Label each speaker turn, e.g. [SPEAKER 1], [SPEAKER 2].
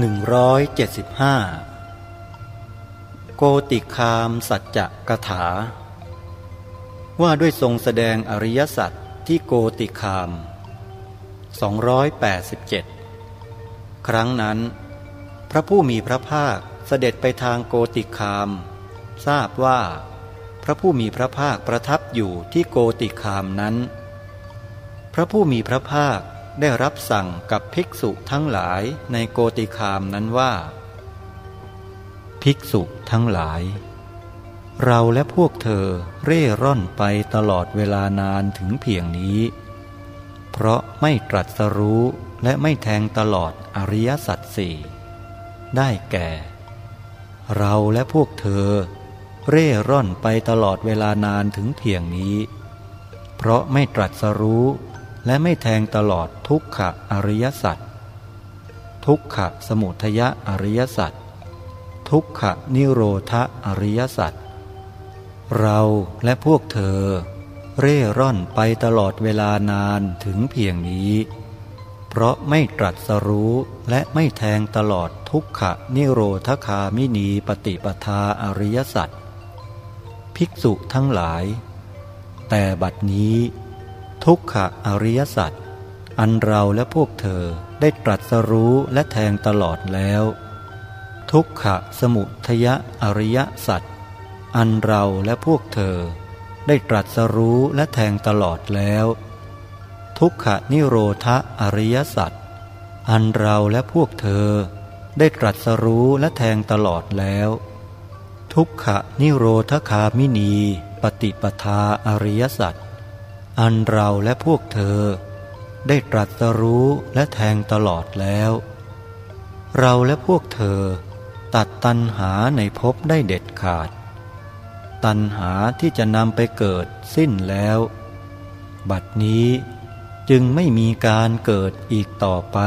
[SPEAKER 1] 175 โกติคามสัจจะกถา ว่าด้วยทรงแสดงอริยสัจที่โกติคาม 287 ครั้งนั้น พระผู้มีพระภาคเสด็จไปทางโกติคาม ทราบว่า พระผู้มีพระภาคประทับอยู่ที่โกติคามนั้น พระผู้มีพระภาค ได้รับสั่งกับภิกษุทั้งหลายในโกติคามนั้นว่า ภิกษุทั้งหลาย เราและพวกเธอเร่ร่อนไปตลอดเวลานานถึงเพียงนี้ เพราะไม่ตรัสรู้และไม่แทงตลอดอริยสัจสี่ได้แก่ เราและพวกเธอ เร่ร่อนไปตลอดเวลานานถึงเพียงนี้ เพราะไม่ตรัสรู้ และไม่แทงตลอดทุกขะอริยสัจทุกขะสมุทยะอริยสัจทุกขะนิโรธอริยสัจเราและพวกเธอ เร่ร่อนไปตลอดเวลานานถึงเพียงนี้ เพราะไม่ตรัสรู้และไม่แทงตลอดทุกขะนิโรธคามินีปฏิปทาอริยสัจภิกษุทั้งหลาย แต่บัดนี้ ทุกขะอริยสัจอันเราและพวกเธอได้ตรัสรู้และแทงตลอดแล้ว ทุกขะสมุทยะอริยสัจอันเราและพวกเธอ ได้ตรัสรู้และแทงตลอดแล้ว ทุกขะนิโรธอริยสัจอันเราและพวกเธอ ได้ตรัสรู้และแทงตลอดแล้ว ทุกขะนิโรธคามินี ปฏิปทาอริยสัจ อันเราและพวกเธอ ได้ตรัสรู้และแทงตลอดแล้ว เราและพวกเธอ ตัดตันหาในภพได้เด็ดขาด ตันหาที่จะนำไปเกิดสิ้นแล้ว บัดนี้จึงไม่มีการเกิดอีกต่อไป